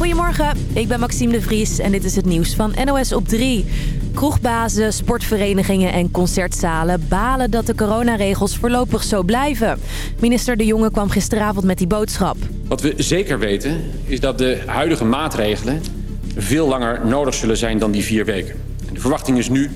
Goedemorgen, ik ben Maxime de Vries en dit is het nieuws van NOS op 3. Kroegbazen, sportverenigingen en concertzalen balen dat de coronaregels voorlopig zo blijven. Minister De Jonge kwam gisteravond met die boodschap. Wat we zeker weten is dat de huidige maatregelen veel langer nodig zullen zijn dan die vier weken. De verwachting is nu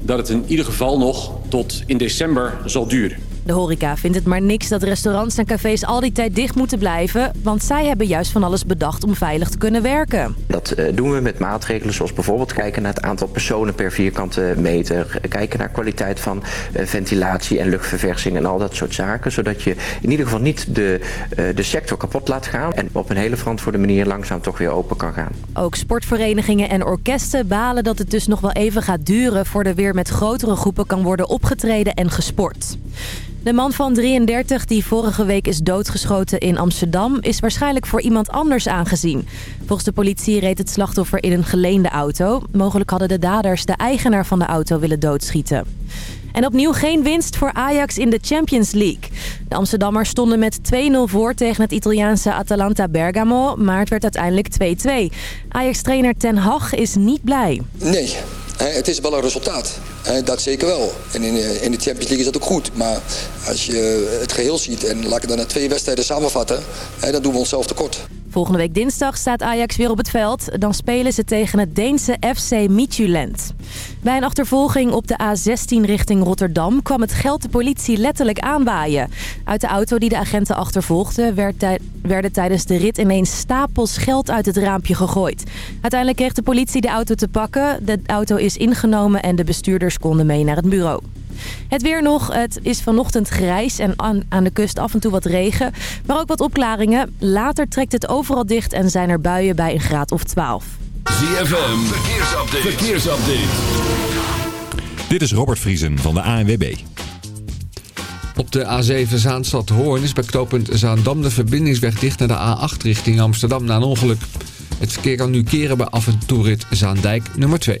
dat het in ieder geval nog tot in december zal duren. De horeca vindt het maar niks dat restaurants en cafés al die tijd dicht moeten blijven... want zij hebben juist van alles bedacht om veilig te kunnen werken. Dat eh, doen we met maatregelen zoals bijvoorbeeld kijken naar het aantal personen per vierkante meter... kijken naar kwaliteit van eh, ventilatie en luchtverversing en al dat soort zaken... zodat je in ieder geval niet de, eh, de sector kapot laat gaan... en op een hele verantwoorde manier langzaam toch weer open kan gaan. Ook sportverenigingen en orkesten balen dat het dus nog wel even gaat duren... voor er weer met grotere groepen kan worden opgetreden en gesport. De man van 33 die vorige week is doodgeschoten in Amsterdam... is waarschijnlijk voor iemand anders aangezien. Volgens de politie reed het slachtoffer in een geleende auto. Mogelijk hadden de daders de eigenaar van de auto willen doodschieten. En opnieuw geen winst voor Ajax in de Champions League. De Amsterdammers stonden met 2-0 voor tegen het Italiaanse Atalanta Bergamo... maar het werd uiteindelijk 2-2. Ajax-trainer Ten Hag is niet blij. Nee, het is wel een resultaat. Dat zeker wel. En in, eh, in de Champions League is dat ook goed. Maar als je het geheel ziet en laat ik dan naar twee wedstrijden samenvatten... dan doen we onszelf tekort. Volgende week dinsdag staat Ajax weer op het veld. Dan spelen ze tegen het Deense FC Midtjylland. Bij een achtervolging op de A16 richting Rotterdam kwam het geld de politie letterlijk aanwaaien. Uit de auto die de agenten achtervolgden werd werden tijdens de rit ineens stapels geld uit het raampje gegooid. Uiteindelijk kreeg de politie de auto te pakken. De auto is ingenomen en de konden mee naar het bureau. Het weer nog. Het is vanochtend grijs en aan de kust af en toe wat regen. Maar ook wat opklaringen. Later trekt het overal dicht en zijn er buien bij een graad of 12. ZFM, verkeersupdate. verkeersupdate. Dit is Robert Vriesen van de ANWB. Op de A7 Zaanstad-Hoorn is bij knooppunt Zaandam de verbindingsweg dicht naar de A8 richting Amsterdam na een ongeluk. Het verkeer kan nu keren bij af en toe rit Zaandijk nummer 2.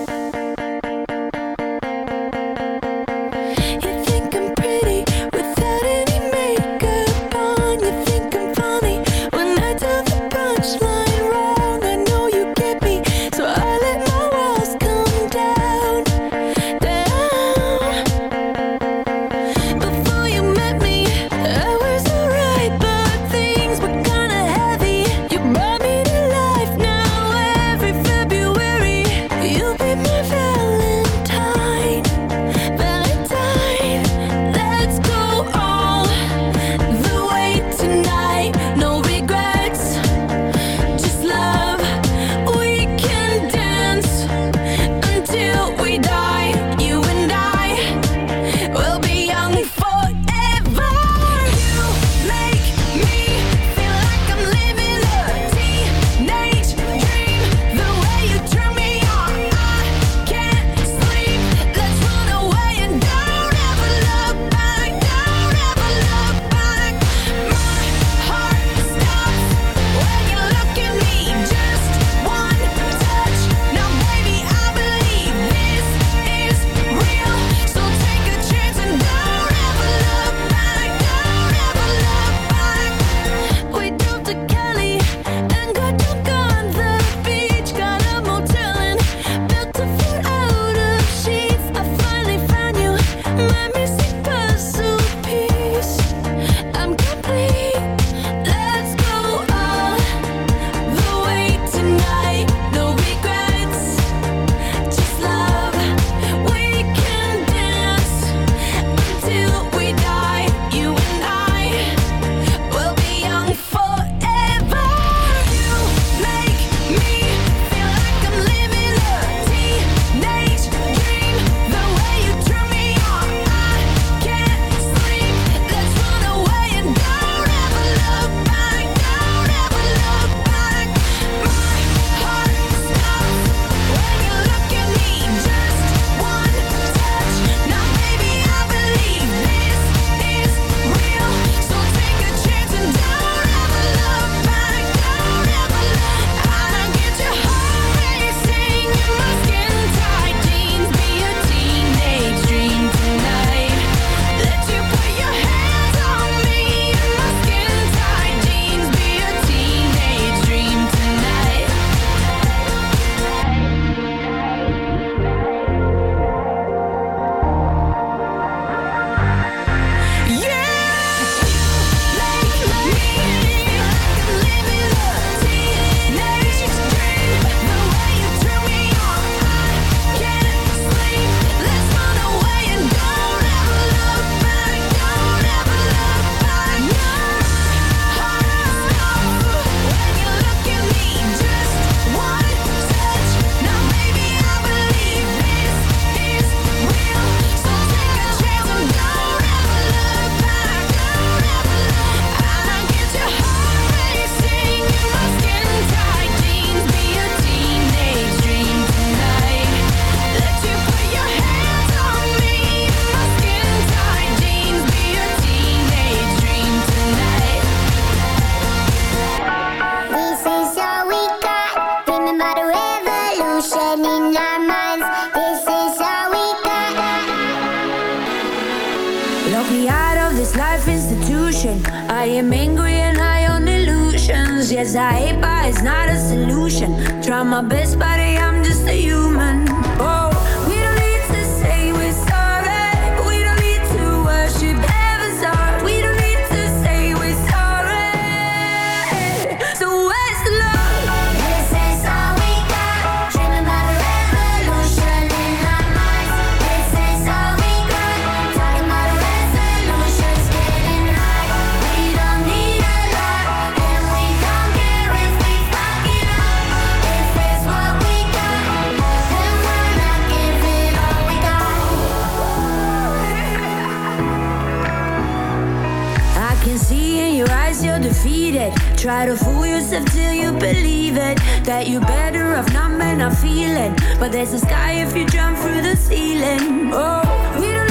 Try to fool yourself till you believe it. That you're better off numb and not feeling. But there's a sky if you jump through the ceiling. Oh, we don't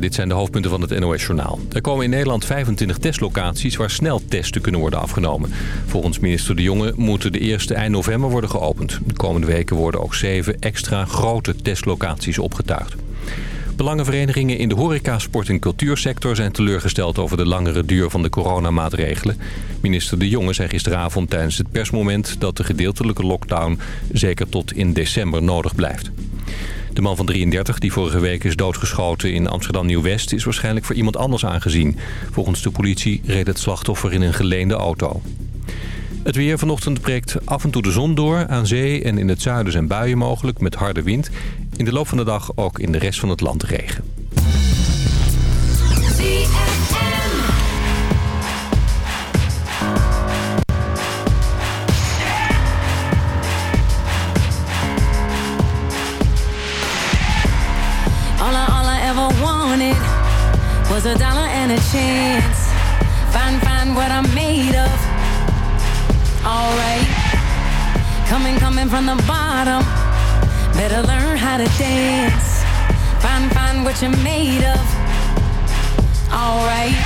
Dit zijn de hoofdpunten van het NOS-journaal. Er komen in Nederland 25 testlocaties waar sneltesten kunnen worden afgenomen. Volgens minister De Jonge moeten de eerste eind november worden geopend. De komende weken worden ook zeven extra grote testlocaties opgetuigd. Belangenverenigingen in de horeca, sport- en cultuursector zijn teleurgesteld over de langere duur van de coronamaatregelen. Minister De Jonge zei gisteravond tijdens het persmoment dat de gedeeltelijke lockdown zeker tot in december nodig blijft. De man van 33, die vorige week is doodgeschoten in Amsterdam Nieuw-West... is waarschijnlijk voor iemand anders aangezien. Volgens de politie reed het slachtoffer in een geleende auto. Het weer vanochtend breekt af en toe de zon door. Aan zee en in het zuiden zijn buien mogelijk met harde wind. In de loop van de dag ook in de rest van het land regen. Was a dollar and a chance. Find, find what I'm made of. Alright. Coming, coming from the bottom. Better learn how to dance. Find, find what you're made of. Alright.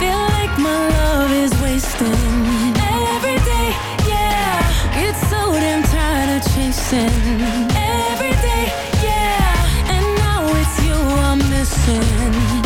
Feel like my love is wasting. Every day, yeah. Get so damn tired of chasing. Every day, yeah. And now it's you I'm missing.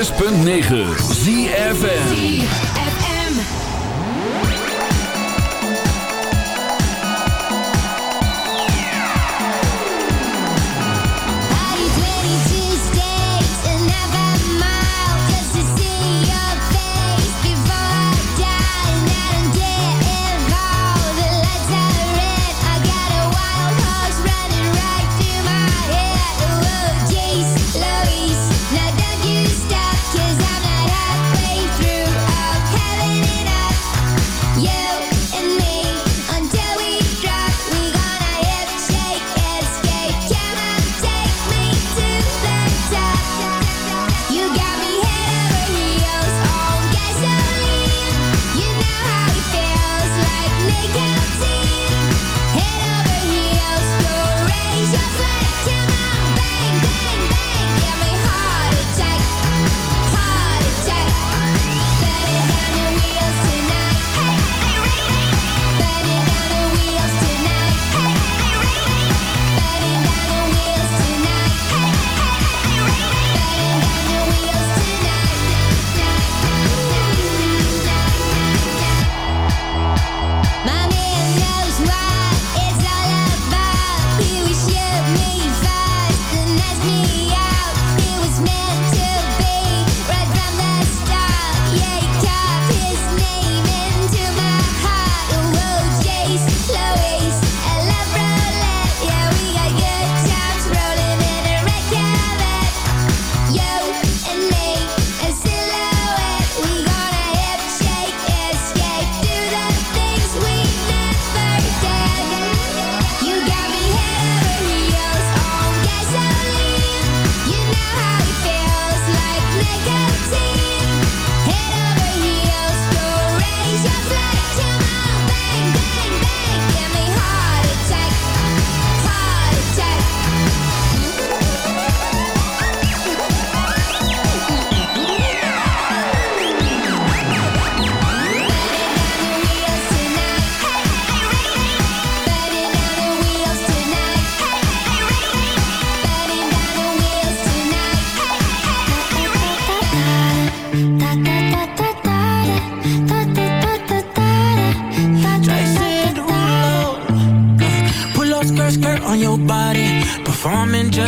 106.9 ZFN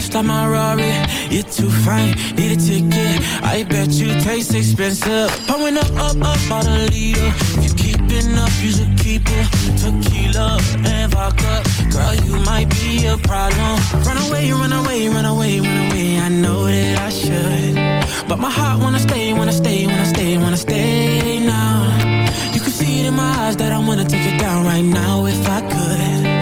Flash like my Rari, you're too fine, need a ticket. I bet you taste expensive. Pouring up, up, up, about a. If you keeping up, you should keep it. Tequila and vodka, girl, you might be a problem. Run away, run away, run away, run away. I know that I should, but my heart wanna stay, wanna stay, wanna stay, wanna stay now. You can see it in my eyes that I wanna take it down right now if I could.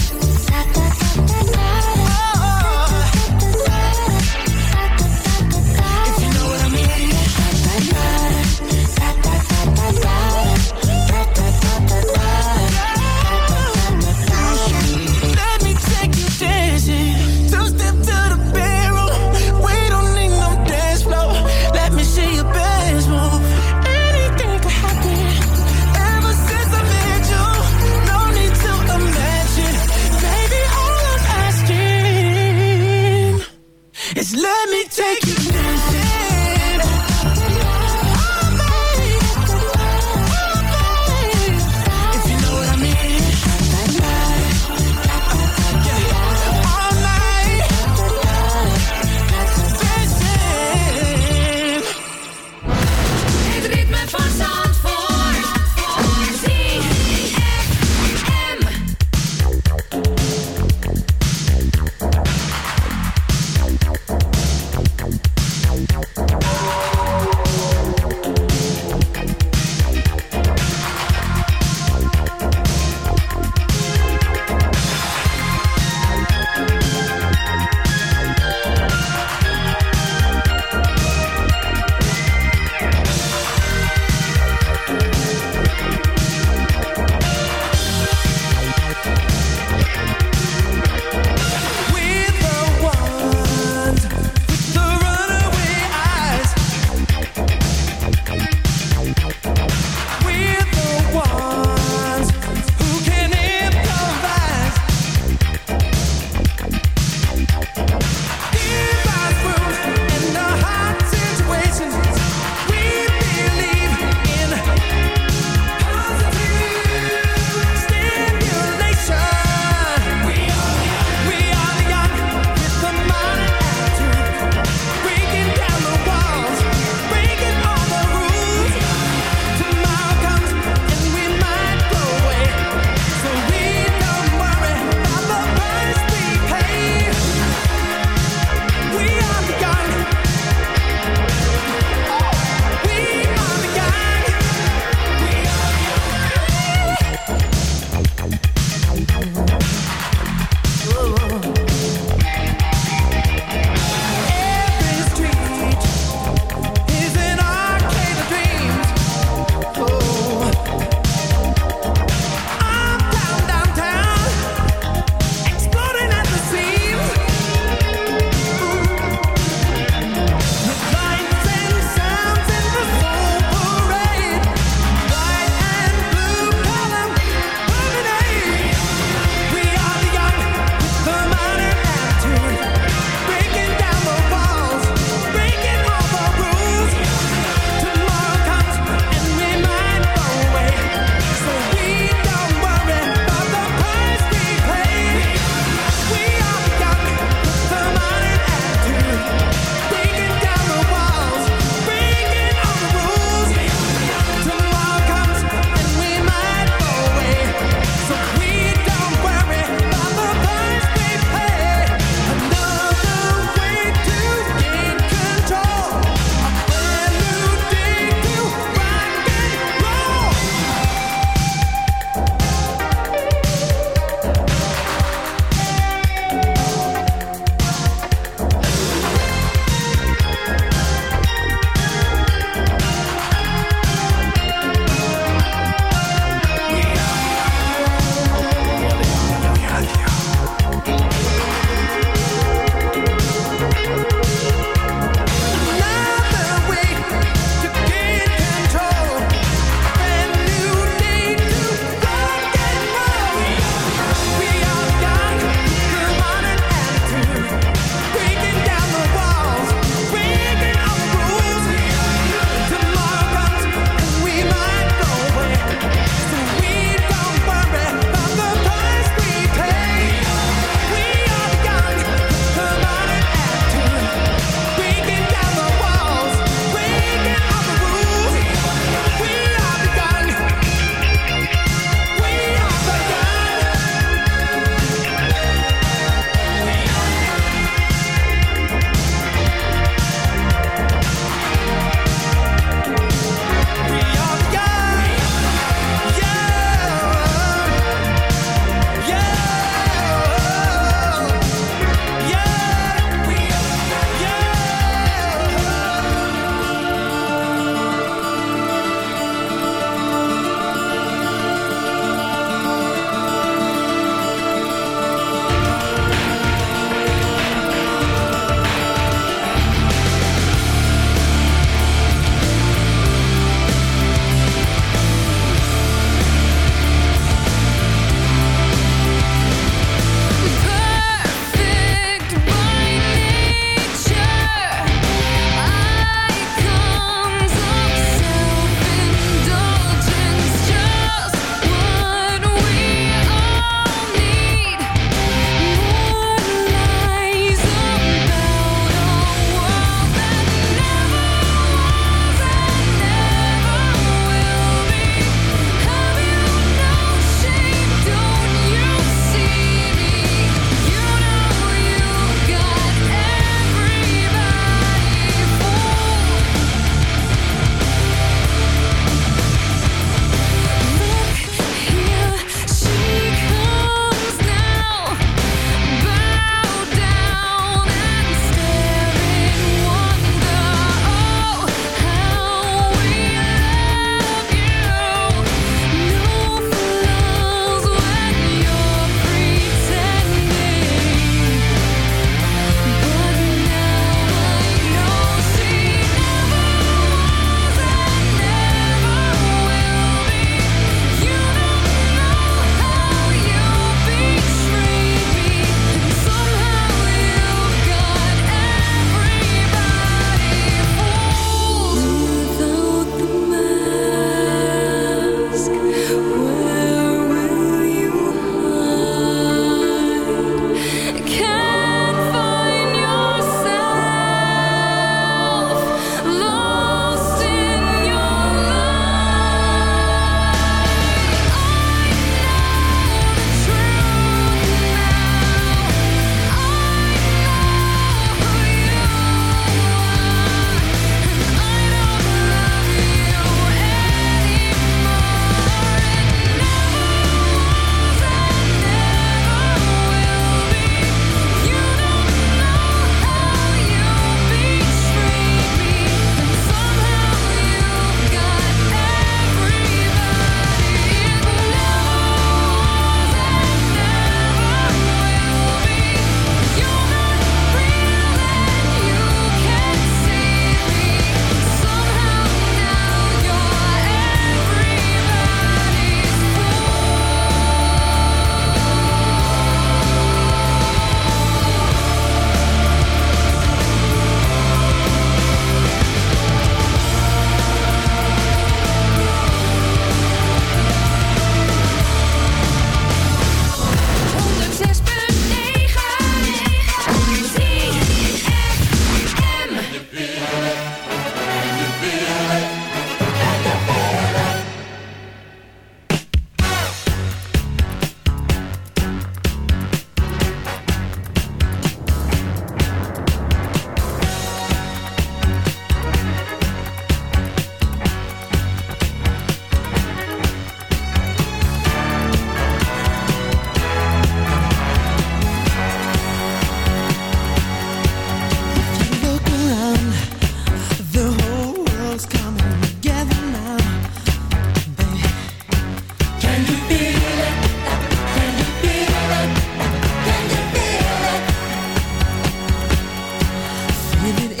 Give it